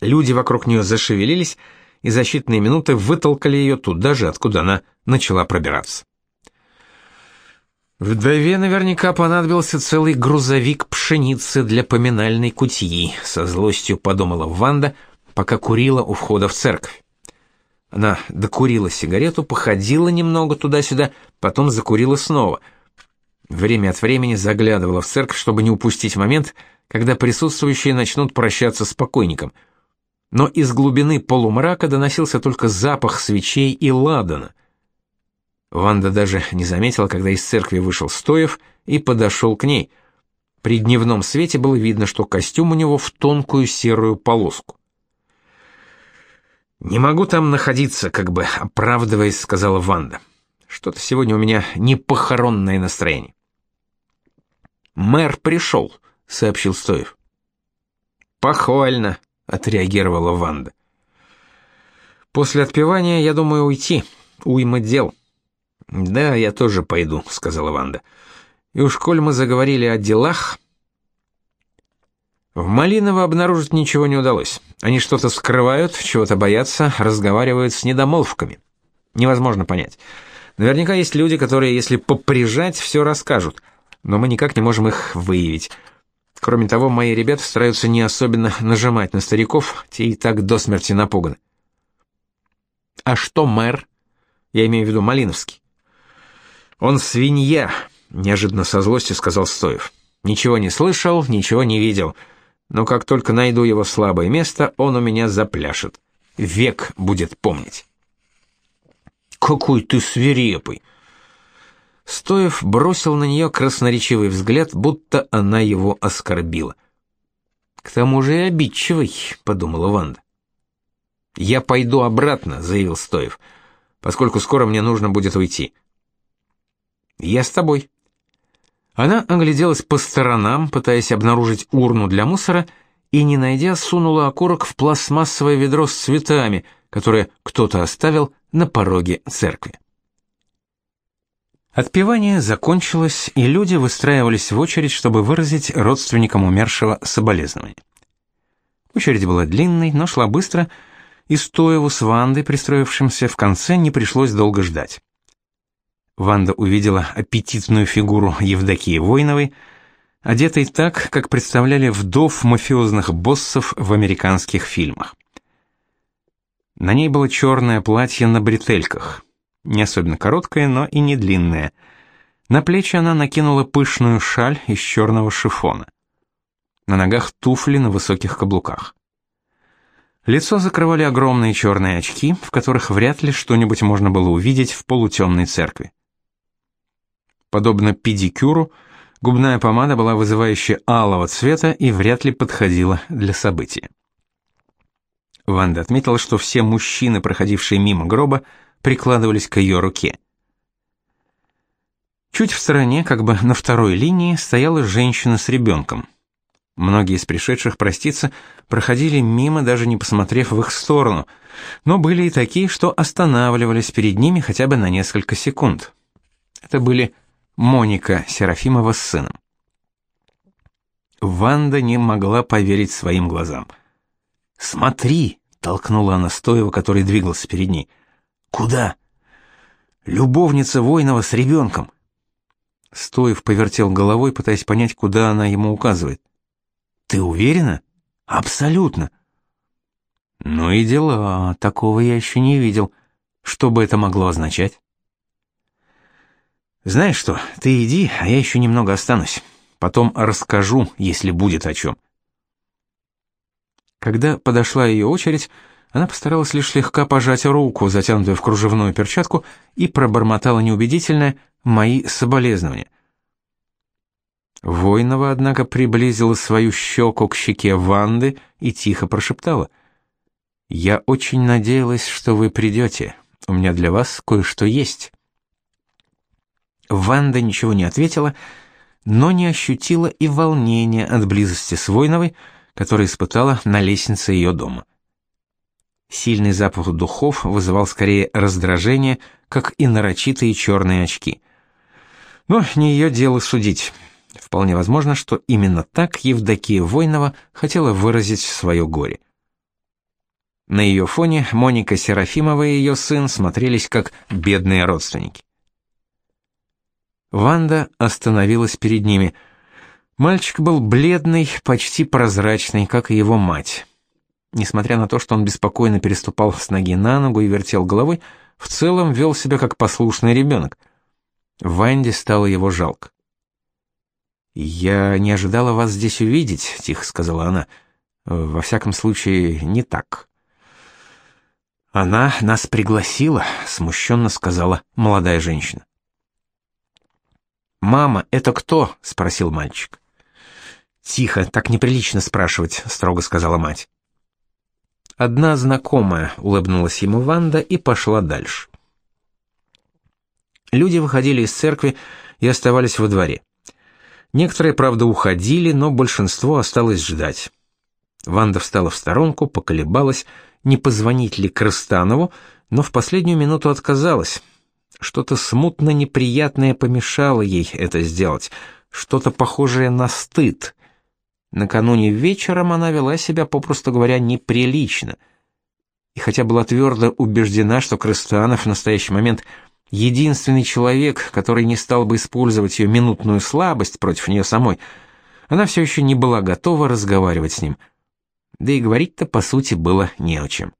Люди вокруг нее зашевелились, и за считанные минуты вытолкали ее туда же, откуда она начала пробираться. Вдове наверняка понадобился целый грузовик пшеницы для поминальной кутьи, со злостью подумала Ванда, пока курила у входа в церковь. Она докурила сигарету, походила немного туда-сюда, потом закурила снова. Время от времени заглядывала в церковь, чтобы не упустить момент, когда присутствующие начнут прощаться с покойником. Но из глубины полумрака доносился только запах свечей и ладана. Ванда даже не заметила, когда из церкви вышел Стоев и подошел к ней. При дневном свете было видно, что костюм у него в тонкую серую полоску. «Не могу там находиться, как бы оправдываясь», — сказала Ванда. «Что-то сегодня у меня не похоронное настроение». «Мэр пришел», — сообщил Стоев. «Похвально», — отреагировала Ванда. «После отпевания я думаю уйти. Уйма дел». «Да, я тоже пойду», — сказала Ванда. «И уж коль мы заговорили о делах...» В Малиново обнаружить ничего не удалось. Они что-то скрывают, чего-то боятся, разговаривают с недомолвками. Невозможно понять. Наверняка есть люди, которые, если поприжать, все расскажут, но мы никак не можем их выявить. Кроме того, мои ребята стараются не особенно нажимать на стариков, те и так до смерти напуганы. А что мэр? Я имею в виду Малиновский. Он свинья, неожиданно со злостью сказал Стоев. Ничего не слышал, ничего не видел. Но как только найду его слабое место, он у меня запляшет. Век будет помнить. Какой ты свирепый. Стоев бросил на нее красноречивый взгляд, будто она его оскорбила. К тому же и обидчивый, подумала Ванда. Я пойду обратно, заявил Стоев, поскольку скоро мне нужно будет уйти. Я с тобой. Она огляделась по сторонам, пытаясь обнаружить урну для мусора, и не найдя, сунула окурок в пластмассовое ведро с цветами, которое кто-то оставил на пороге церкви. Отпевание закончилось, и люди выстраивались в очередь, чтобы выразить родственникам умершего соболезнования. Очередь была длинной, но шла быстро, и Стоеву с Вандой, пристроившимся в конце, не пришлось долго ждать. Ванда увидела аппетитную фигуру Евдокии Войновой, одетой так, как представляли вдов мафиозных боссов в американских фильмах. На ней было черное платье на бретельках, не особенно короткое, но и не длинное. На плечи она накинула пышную шаль из черного шифона. На ногах туфли на высоких каблуках. Лицо закрывали огромные черные очки, в которых вряд ли что-нибудь можно было увидеть в полутемной церкви. Подобно педикюру, губная помада была вызывающе алого цвета и вряд ли подходила для события. Ванда отметила, что все мужчины, проходившие мимо гроба, прикладывались к ее руке. Чуть в стороне, как бы на второй линии, стояла женщина с ребенком. Многие из пришедших проститься проходили мимо, даже не посмотрев в их сторону, но были и такие, что останавливались перед ними хотя бы на несколько секунд. Это были Моника Серафимова с сыном. Ванда не могла поверить своим глазам. «Смотри!» — толкнула она Стоева, который двигался перед ней. «Куда?» «Любовница Войнова с ребенком!» Стоев повертел головой, пытаясь понять, куда она ему указывает. «Ты уверена?» «Абсолютно!» «Ну и дела, такого я еще не видел. Что бы это могло означать?» Знаешь что, ты иди, а я еще немного останусь. Потом расскажу, если будет о чем». Когда подошла ее очередь, она постаралась лишь слегка пожать руку, затянутую в кружевную перчатку, и пробормотала неубедительное «мои соболезнования». Войнова, однако, приблизила свою щеку к щеке Ванды и тихо прошептала. «Я очень надеялась, что вы придете. У меня для вас кое-что есть». Ванда ничего не ответила, но не ощутила и волнения от близости с Войновой, которую испытала на лестнице ее дома. Сильный запах духов вызывал скорее раздражение, как и нарочитые черные очки. Но не ее дело судить. Вполне возможно, что именно так Евдокия Войнова хотела выразить свое горе. На ее фоне Моника Серафимова и ее сын смотрелись как бедные родственники. Ванда остановилась перед ними. Мальчик был бледный, почти прозрачный, как и его мать. Несмотря на то, что он беспокойно переступал с ноги на ногу и вертел головой, в целом вел себя как послушный ребенок. Ванде стало его жалко. «Я не ожидала вас здесь увидеть», — тихо сказала она. «Во всяком случае, не так». «Она нас пригласила», — смущенно сказала молодая женщина. «Мама, это кто?» — спросил мальчик. «Тихо, так неприлично спрашивать», — строго сказала мать. «Одна знакомая», — улыбнулась ему Ванда и пошла дальше. Люди выходили из церкви и оставались во дворе. Некоторые, правда, уходили, но большинство осталось ждать. Ванда встала в сторонку, поколебалась, не позвонить ли Крыстанову, но в последнюю минуту отказалась. Что-то смутно неприятное помешало ей это сделать, что-то похожее на стыд. Накануне вечером она вела себя, попросту говоря, неприлично. И хотя была твердо убеждена, что Крыстанов в настоящий момент единственный человек, который не стал бы использовать ее минутную слабость против нее самой, она все еще не была готова разговаривать с ним — да и говорить-то по сути было не о чем.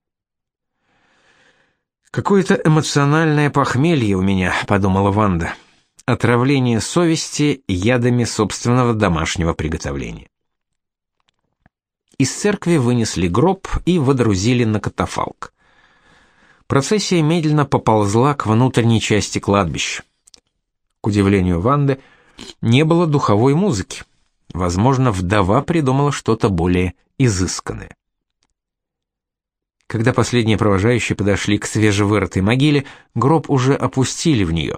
Какое-то эмоциональное похмелье у меня, подумала Ванда. Отравление совести ядами собственного домашнего приготовления. Из церкви вынесли гроб и водрузили на катафалк. Процессия медленно поползла к внутренней части кладбища. К удивлению Ванды, не было духовой музыки. Возможно, вдова придумала что-то более изысканное. Когда последние провожающие подошли к свежевырытой могиле, гроб уже опустили в нее.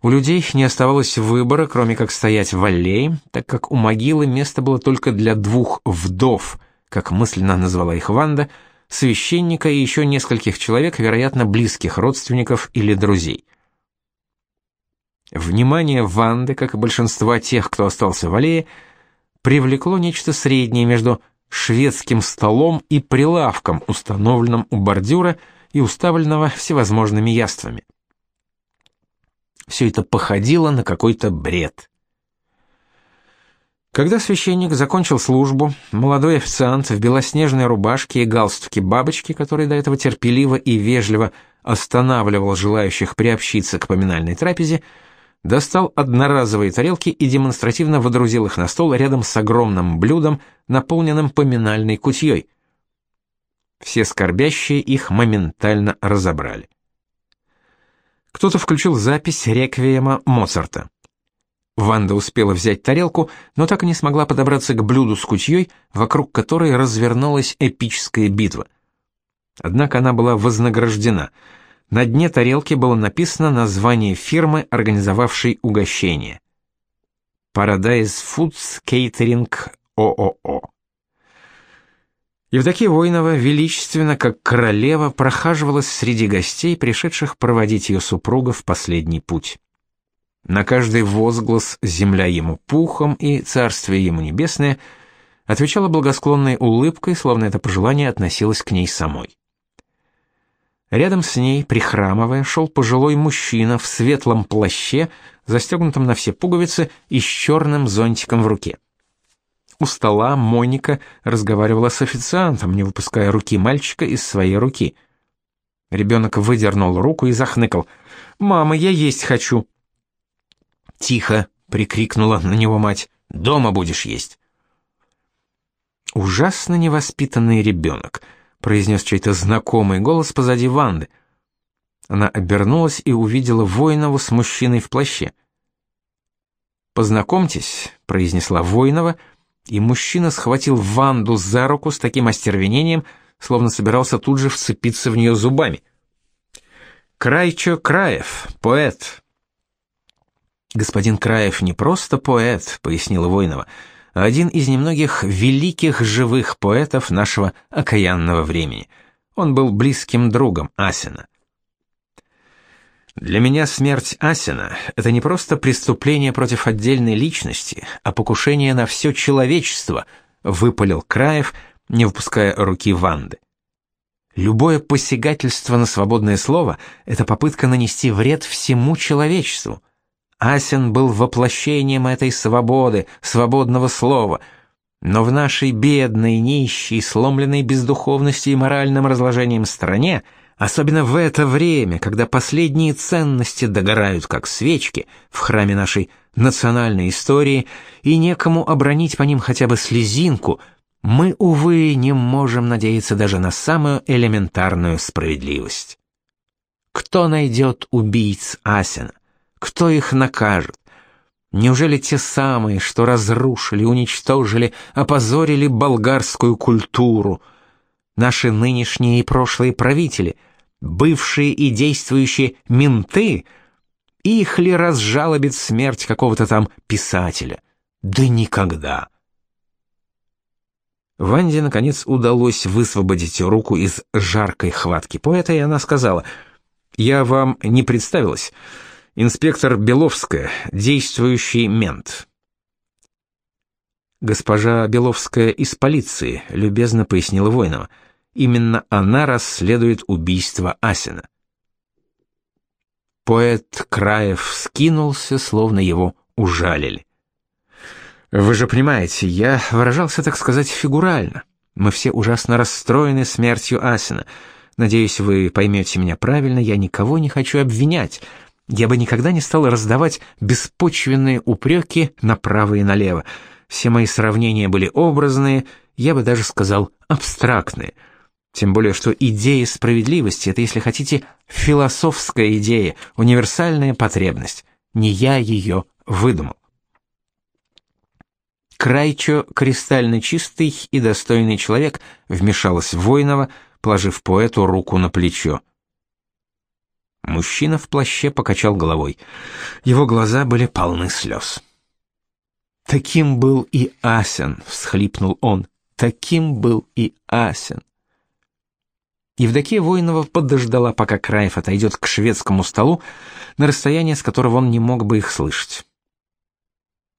У людей не оставалось выбора, кроме как стоять в аллее, так как у могилы место было только для двух вдов, как мысленно назвала их Ванда, священника и еще нескольких человек, вероятно, близких родственников или друзей. Внимание Ванды, как и большинства тех, кто остался в аллее, привлекло нечто среднее между шведским столом и прилавком, установленным у бордюра и уставленного всевозможными яствами. Все это походило на какой-то бред. Когда священник закончил службу, молодой официант в белоснежной рубашке и галстуке бабочки, который до этого терпеливо и вежливо останавливал желающих приобщиться к поминальной трапезе, достал одноразовые тарелки и демонстративно водрузил их на стол рядом с огромным блюдом, наполненным поминальной кутьей. Все скорбящие их моментально разобрали. Кто-то включил запись реквиема Моцарта. Ванда успела взять тарелку, но так и не смогла подобраться к блюду с кутьей, вокруг которой развернулась эпическая битва. Однако она была вознаграждена — на дне тарелки было написано название фирмы, организовавшей угощение. Paradise Foods Catering ООО. Евдокия Войнова величественно, как королева, прохаживалась среди гостей, пришедших проводить ее супруга в последний путь. На каждый возглас «Земля ему пухом» и «Царствие ему небесное» отвечала благосклонной улыбкой, словно это пожелание относилось к ней самой. Рядом с ней, прихрамывая, шел пожилой мужчина в светлом плаще, застегнутом на все пуговицы и с черным зонтиком в руке. У стола Моника разговаривала с официантом, не выпуская руки мальчика из своей руки. Ребенок выдернул руку и захныкал. «Мама, я есть хочу!» «Тихо!» — прикрикнула на него мать. «Дома будешь есть!» Ужасно невоспитанный ребенок —— произнес чей-то знакомый голос позади Ванды. Она обернулась и увидела Воинову с мужчиной в плаще. «Познакомьтесь», — произнесла Воинова, и мужчина схватил Ванду за руку с таким остервенением, словно собирался тут же вцепиться в нее зубами. «Крайчо Краев, поэт». «Господин Краев не просто поэт», — пояснила Воинова, — один из немногих великих живых поэтов нашего окаянного времени. Он был близким другом Асина. Для меня смерть Асина — это не просто преступление против отдельной личности, а покушение на все человечество, выпалил Краев, не выпуская руки Ванды. Любое посягательство на свободное слово — это попытка нанести вред всему человечеству. Асен был воплощением этой свободы, свободного слова. Но в нашей бедной, нищей, сломленной бездуховностью и моральным разложением стране, особенно в это время, когда последние ценности догорают как свечки в храме нашей национальной истории, и некому обронить по ним хотя бы слезинку, мы, увы, не можем надеяться даже на самую элементарную справедливость. Кто найдет убийц Асена? Кто их накажет? Неужели те самые, что разрушили, уничтожили, опозорили болгарскую культуру? Наши нынешние и прошлые правители, бывшие и действующие менты, их ли разжалобит смерть какого-то там писателя? Да никогда. Ванде, наконец, удалось высвободить руку из жаркой хватки поэта, и она сказала, «Я вам не представилась. Инспектор Беловская, действующий мент. Госпожа Беловская из полиции, любезно пояснила Войнова. Именно она расследует убийство Асина. Поэт Краев скинулся, словно его ужалили. Вы же понимаете, я выражался, так сказать, фигурально. Мы все ужасно расстроены смертью Асина. Надеюсь, вы поймете меня правильно, я никого не хочу обвинять я бы никогда не стал раздавать беспочвенные упреки направо и налево. Все мои сравнения были образные, я бы даже сказал абстрактные. Тем более, что идея справедливости — это, если хотите, философская идея, универсальная потребность. Не я ее выдумал. Крайчо, кристально чистый и достойный человек, вмешалась Войнова, положив поэту руку на плечо. Мужчина в плаще покачал головой. Его глаза были полны слез. «Таким был и Асен», — всхлипнул он. «Таким был и Асен». Евдокия Воинова подождала, пока Краев отойдет к шведскому столу, на расстояние, с которого он не мог бы их слышать.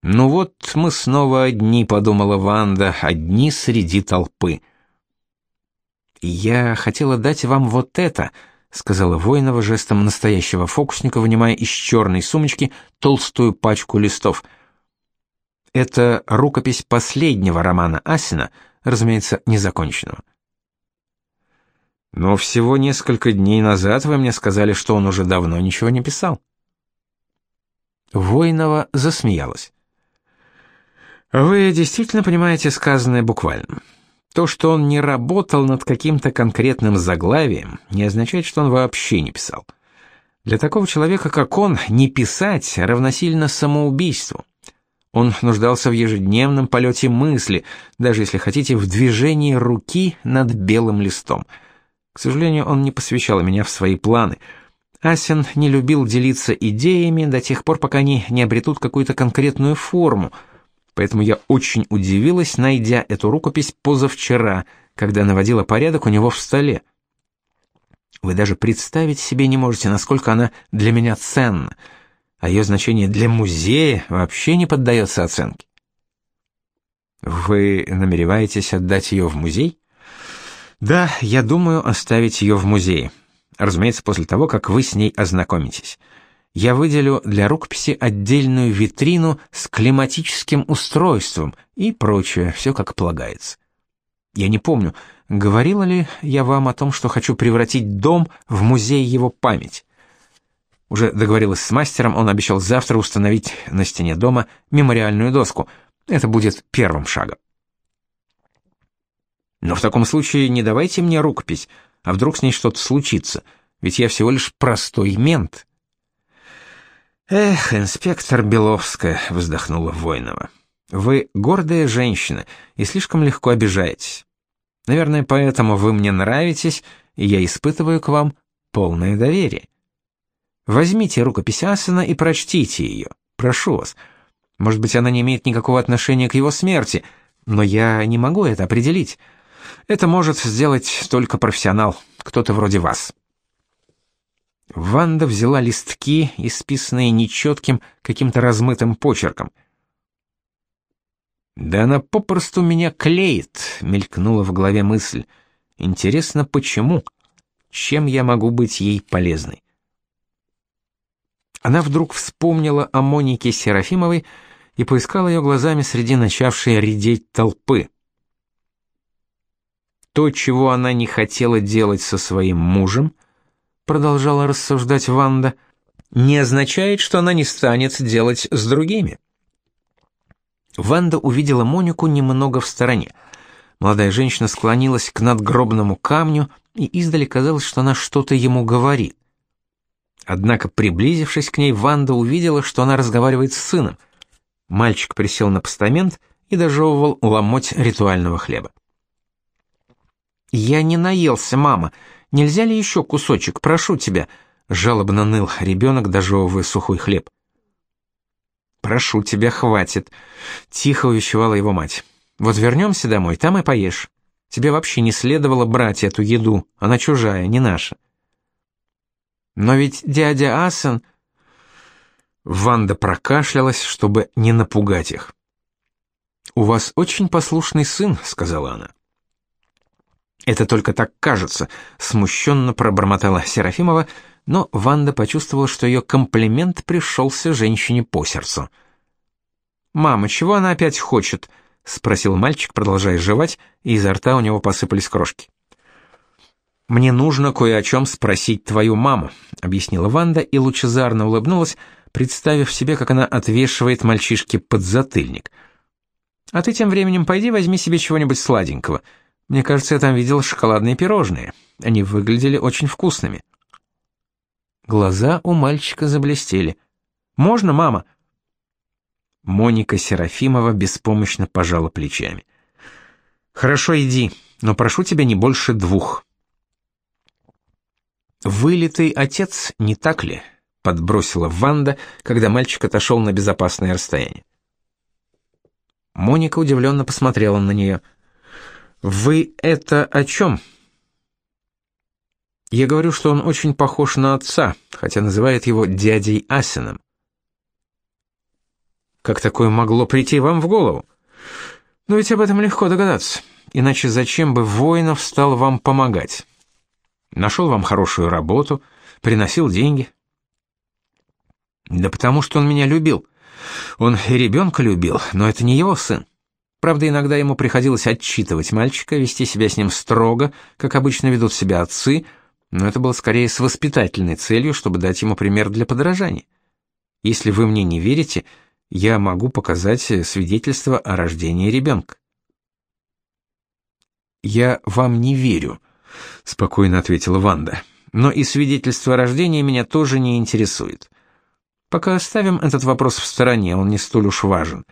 «Ну вот мы снова одни», — подумала Ванда, — «одни среди толпы». «Я хотела дать вам вот это», — сказала Воинова жестом настоящего фокусника, вынимая из черной сумочки толстую пачку листов. Это рукопись последнего романа Асина, разумеется, незаконченного. Но всего несколько дней назад вы мне сказали, что он уже давно ничего не писал. Воинова засмеялась. Вы действительно понимаете сказанное буквально. То, что он не работал над каким-то конкретным заглавием, не означает, что он вообще не писал. Для такого человека, как он, не писать равносильно самоубийству. Он нуждался в ежедневном полете мысли, даже если хотите, в движении руки над белым листом. К сожалению, он не посвящал меня в свои планы. Асен не любил делиться идеями до тех пор, пока они не обретут какую-то конкретную форму — поэтому я очень удивилась, найдя эту рукопись позавчера, когда наводила порядок у него в столе. Вы даже представить себе не можете, насколько она для меня ценна, а ее значение для музея вообще не поддается оценке. Вы намереваетесь отдать ее в музей? Да, я думаю оставить ее в музее. Разумеется, после того, как вы с ней ознакомитесь я выделю для рукописи отдельную витрину с климатическим устройством и прочее, все как полагается. Я не помню, говорила ли я вам о том, что хочу превратить дом в музей его памяти. Уже договорилась с мастером, он обещал завтра установить на стене дома мемориальную доску. Это будет первым шагом. Но в таком случае не давайте мне рукопись, а вдруг с ней что-то случится, ведь я всего лишь простой мент. Эх, инспектор Беловская, вздохнула Войнова. Вы гордая женщина и слишком легко обижаетесь. Наверное, поэтому вы мне нравитесь, и я испытываю к вам полное доверие. Возьмите рукопись Асена и прочтите ее. Прошу вас. Может быть, она не имеет никакого отношения к его смерти, но я не могу это определить. Это может сделать только профессионал, кто-то вроде вас. Ванда взяла листки, исписанные нечетким, каким-то размытым почерком. «Да она попросту меня клеит», — мелькнула в голове мысль. Интересно, почему? Чем я могу быть ей полезной? Она вдруг вспомнила о Монике Серафимовой и поискала ее глазами среди начавшей редеть толпы. То, чего она не хотела делать со своим мужем, продолжала рассуждать Ванда, не означает, что она не станет делать с другими. Ванда увидела Монику немного в стороне. Молодая женщина склонилась к надгробному камню, и издали казалось, что она что-то ему говорит. Однако, приблизившись к ней, Ванда увидела, что она разговаривает с сыном. Мальчик присел на постамент и дожевывал ломоть ритуального хлеба. «Я не наелся, мама. Нельзя ли еще кусочек? Прошу тебя», — жалобно ныл ребенок, дожевывая сухой хлеб. «Прошу тебя, хватит», — тихо увещевала его мать. «Вот вернемся домой, там и поешь. Тебе вообще не следовало брать эту еду, она чужая, не наша». «Но ведь дядя Асан...» Ванда прокашлялась, чтобы не напугать их. «У вас очень послушный сын», — сказала она. «Это только так кажется», — смущенно пробормотала Серафимова, — но Ванда почувствовала, что ее комплимент пришелся женщине по сердцу. «Мама, чего она опять хочет?» — спросил мальчик, продолжая жевать, и изо рта у него посыпались крошки. «Мне нужно кое о чем спросить твою маму», — объяснила Ванда и лучезарно улыбнулась, представив себе, как она отвешивает мальчишке подзатыльник. «А ты тем временем пойди возьми себе чего-нибудь сладенького. Мне кажется, я там видел шоколадные пирожные. Они выглядели очень вкусными». Глаза у мальчика заблестели. «Можно, мама?» Моника Серафимова беспомощно пожала плечами. «Хорошо, иди, но прошу тебя не больше двух». «Вылитый отец, не так ли?» — подбросила Ванда, когда мальчик отошел на безопасное расстояние. Моника удивленно посмотрела на нее. «Вы это о чем?» Я говорю, что он очень похож на отца, хотя называет его дядей Асином. Как такое могло прийти вам в голову? Но ведь об этом легко догадаться. Иначе зачем бы воинов стал вам помогать? Нашел вам хорошую работу, приносил деньги. Да потому что он меня любил. Он ребенка любил, но это не его сын. Правда, иногда ему приходилось отчитывать мальчика, вести себя с ним строго, как обычно ведут себя отцы — но это было скорее с воспитательной целью, чтобы дать ему пример для подражания. Если вы мне не верите, я могу показать свидетельство о рождении ребенка. «Я вам не верю», — спокойно ответила Ванда. «Но и свидетельство о рождении меня тоже не интересует. Пока оставим этот вопрос в стороне, он не столь уж важен».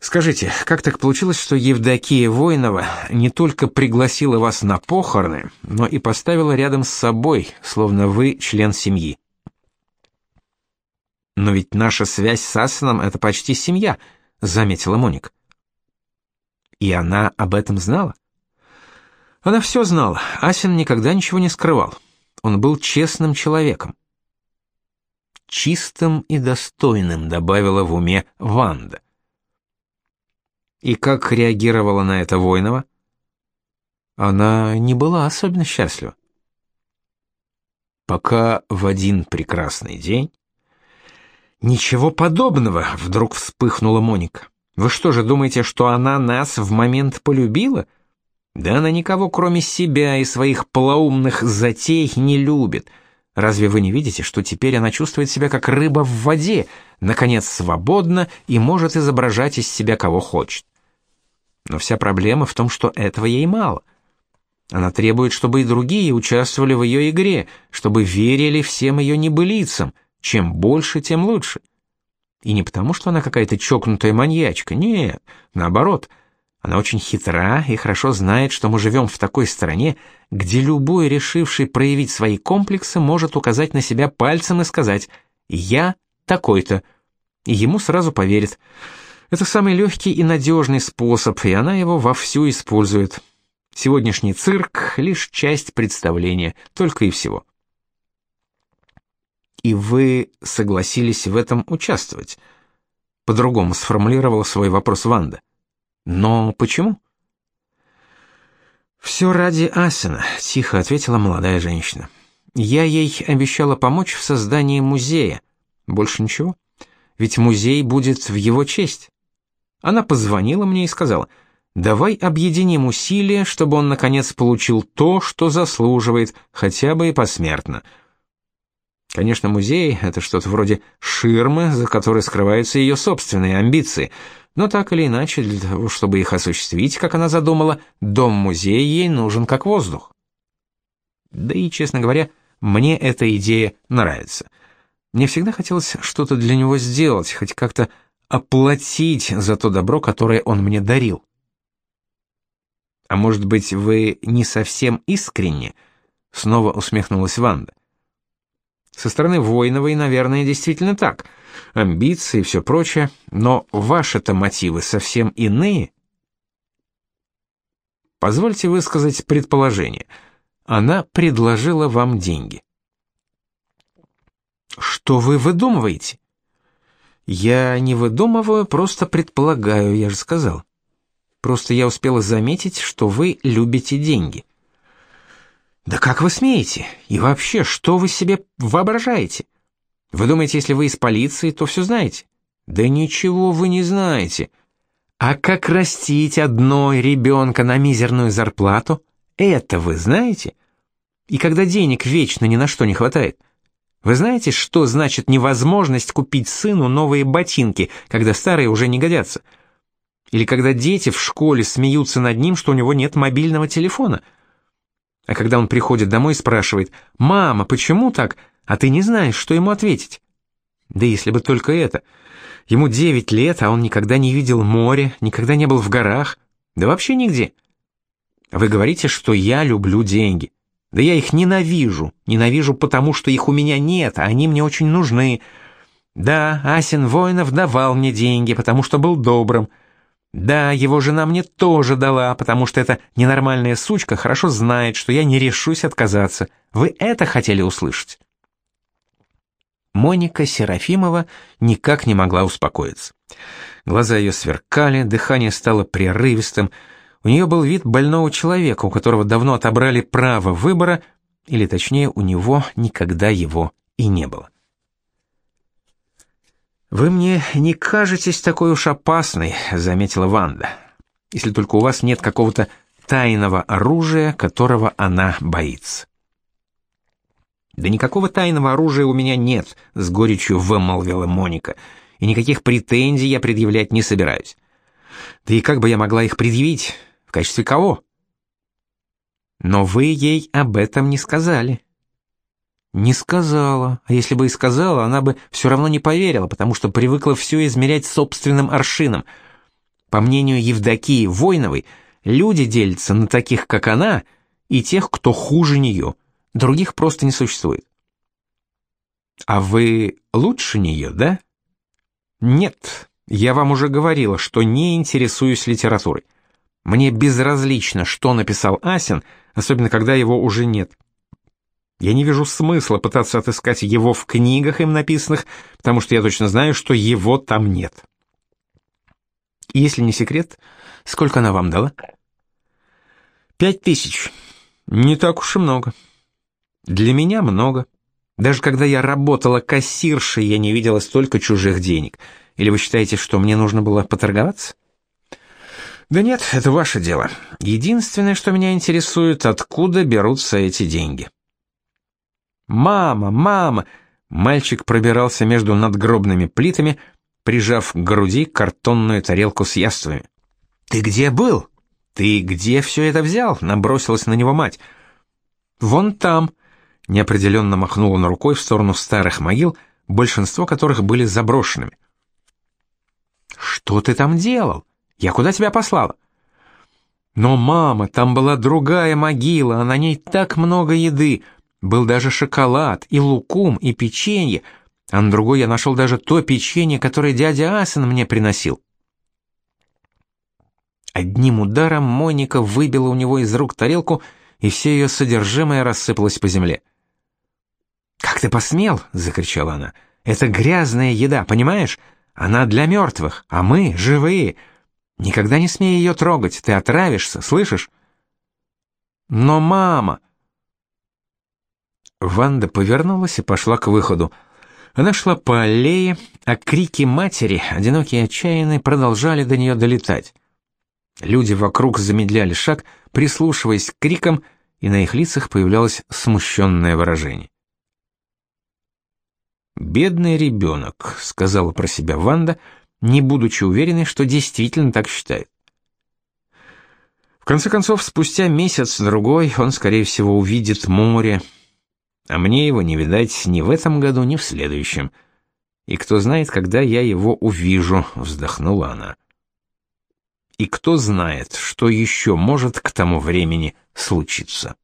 Скажите, как так получилось, что Евдокия Воинова не только пригласила вас на похороны, но и поставила рядом с собой, словно вы член семьи? Но ведь наша связь с Асаном это почти семья, заметила Моник. И она об этом знала? Она все знала. Асин никогда ничего не скрывал. Он был честным человеком. Чистым и достойным, добавила в уме Ванда. И как реагировала на это Войнова? Она не была особенно счастлива. Пока в один прекрасный день... Ничего подобного, вдруг вспыхнула Моника. Вы что же думаете, что она нас в момент полюбила? Да она никого, кроме себя и своих полоумных затей, не любит. Разве вы не видите, что теперь она чувствует себя как рыба в воде, наконец свободна и может изображать из себя кого хочет? Но вся проблема в том, что этого ей мало. Она требует, чтобы и другие участвовали в ее игре, чтобы верили всем ее небылицам. Чем больше, тем лучше. И не потому, что она какая-то чокнутая маньячка, нет, наоборот. Она очень хитра и хорошо знает, что мы живем в такой стране, где любой, решивший проявить свои комплексы, может указать на себя пальцем и сказать «я такой-то», и ему сразу поверят. Это самый легкий и надежный способ, и она его вовсю использует. Сегодняшний цирк — лишь часть представления, только и всего. И вы согласились в этом участвовать? По-другому сформулировала свой вопрос Ванда. Но почему? «Все ради Асена», — тихо ответила молодая женщина. «Я ей обещала помочь в создании музея. Больше ничего. Ведь музей будет в его честь». Она позвонила мне и сказала, «Давай объединим усилия, чтобы он, наконец, получил то, что заслуживает, хотя бы и посмертно». Конечно, музей — это что-то вроде ширмы, за которой скрываются ее собственные амбиции — но так или иначе, для того, чтобы их осуществить, как она задумала, дом-музей ей нужен как воздух. Да и, честно говоря, мне эта идея нравится. Мне всегда хотелось что-то для него сделать, хоть как-то оплатить за то добро, которое он мне дарил. А может быть, вы не совсем искренне? Снова усмехнулась Ванда. Со стороны Воиновой, наверное, действительно так. Амбиции и все прочее, но ваши-то мотивы совсем иные. Позвольте высказать предположение. Она предложила вам деньги. Что вы выдумываете? Я не выдумываю, просто предполагаю, я же сказал. Просто я успела заметить, что вы любите деньги. Да как вы смеете? И вообще, что вы себе воображаете? Вы думаете, если вы из полиции, то все знаете? Да ничего вы не знаете. А как растить одной ребенка на мизерную зарплату? Это вы знаете? И когда денег вечно ни на что не хватает? Вы знаете, что значит невозможность купить сыну новые ботинки, когда старые уже не годятся? Или когда дети в школе смеются над ним, что у него нет мобильного телефона – а когда он приходит домой и спрашивает «Мама, почему так?» А ты не знаешь, что ему ответить. Да если бы только это. Ему девять лет, а он никогда не видел море, никогда не был в горах, да вообще нигде. Вы говорите, что я люблю деньги. Да я их ненавижу. Ненавижу потому, что их у меня нет, а они мне очень нужны. Да, Асин Воинов давал мне деньги, потому что был добрым. Да, его жена мне тоже дала, потому что эта ненормальная сучка хорошо знает, что я не решусь отказаться. Вы это хотели услышать?» Моника Серафимова никак не могла успокоиться. Глаза ее сверкали, дыхание стало прерывистым. У нее был вид больного человека, у которого давно отобрали право выбора, или точнее, у него никогда его и не было. «Вы мне не кажетесь такой уж опасной», — заметила Ванда. «Если только у вас нет какого-то тайного оружия, которого она боится». «Да никакого тайного оружия у меня нет», — с горечью вымолвила Моника. «И никаких претензий я предъявлять не собираюсь. Да и как бы я могла их предъявить? В качестве кого?» «Но вы ей об этом не сказали». Не сказала. А если бы и сказала, она бы все равно не поверила, потому что привыкла все измерять собственным аршином. По мнению Евдокии Войновой, люди делятся на таких, как она, и тех, кто хуже нее. Других просто не существует. А вы лучше нее, да? Нет, я вам уже говорила, что не интересуюсь литературой. Мне безразлично, что написал Асин, особенно когда его уже нет. Я не вижу смысла пытаться отыскать его в книгах им написанных, потому что я точно знаю, что его там нет. Если не секрет, сколько она вам дала? Пять тысяч. Не так уж и много. Для меня много. Даже когда я работала кассиршей, я не видела столько чужих денег. Или вы считаете, что мне нужно было поторговаться? Да нет, это ваше дело. Единственное, что меня интересует, откуда берутся эти деньги. «Мама! Мама!» Мальчик пробирался между надгробными плитами, прижав к груди картонную тарелку с яствами. «Ты где был? Ты где все это взял?» — набросилась на него мать. «Вон там», — неопределенно махнула на рукой в сторону старых могил, большинство которых были заброшенными. «Что ты там делал? Я куда тебя послала?» «Но, мама, там была другая могила, а на ней так много еды. Был даже шоколад, и лукум, и печенье, а на другой я нашел даже то печенье, которое дядя Асан мне приносил. Одним ударом Моника выбила у него из рук тарелку, и все ее содержимое рассыпалось по земле. «Как ты посмел?» — закричала она. «Это грязная еда, понимаешь? Она для мертвых, а мы живые. Никогда не смей ее трогать, ты отравишься, слышишь?» Но мама... Ванда повернулась и пошла к выходу. Она шла по аллее, а крики матери, одинокие и отчаянные, продолжали до нее долетать. Люди вокруг замедляли шаг, прислушиваясь к крикам, и на их лицах появлялось смущенное выражение. «Бедный ребенок», — сказала про себя Ванда, не будучи уверенной, что действительно так считает. В конце концов, спустя месяц-другой он, скорее всего, увидит море, а мне его не видать ни в этом году, ни в следующем. И кто знает, когда я его увижу, вздохнула она. И кто знает, что еще может к тому времени случиться.